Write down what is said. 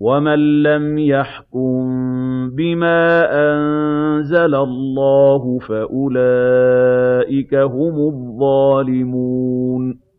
وَمَن لَّمْ يَحْكُم بِمَا أَنزَلَ اللَّهُ فَأُولَٰئِكَ هُمُ الظَّالِمُونَ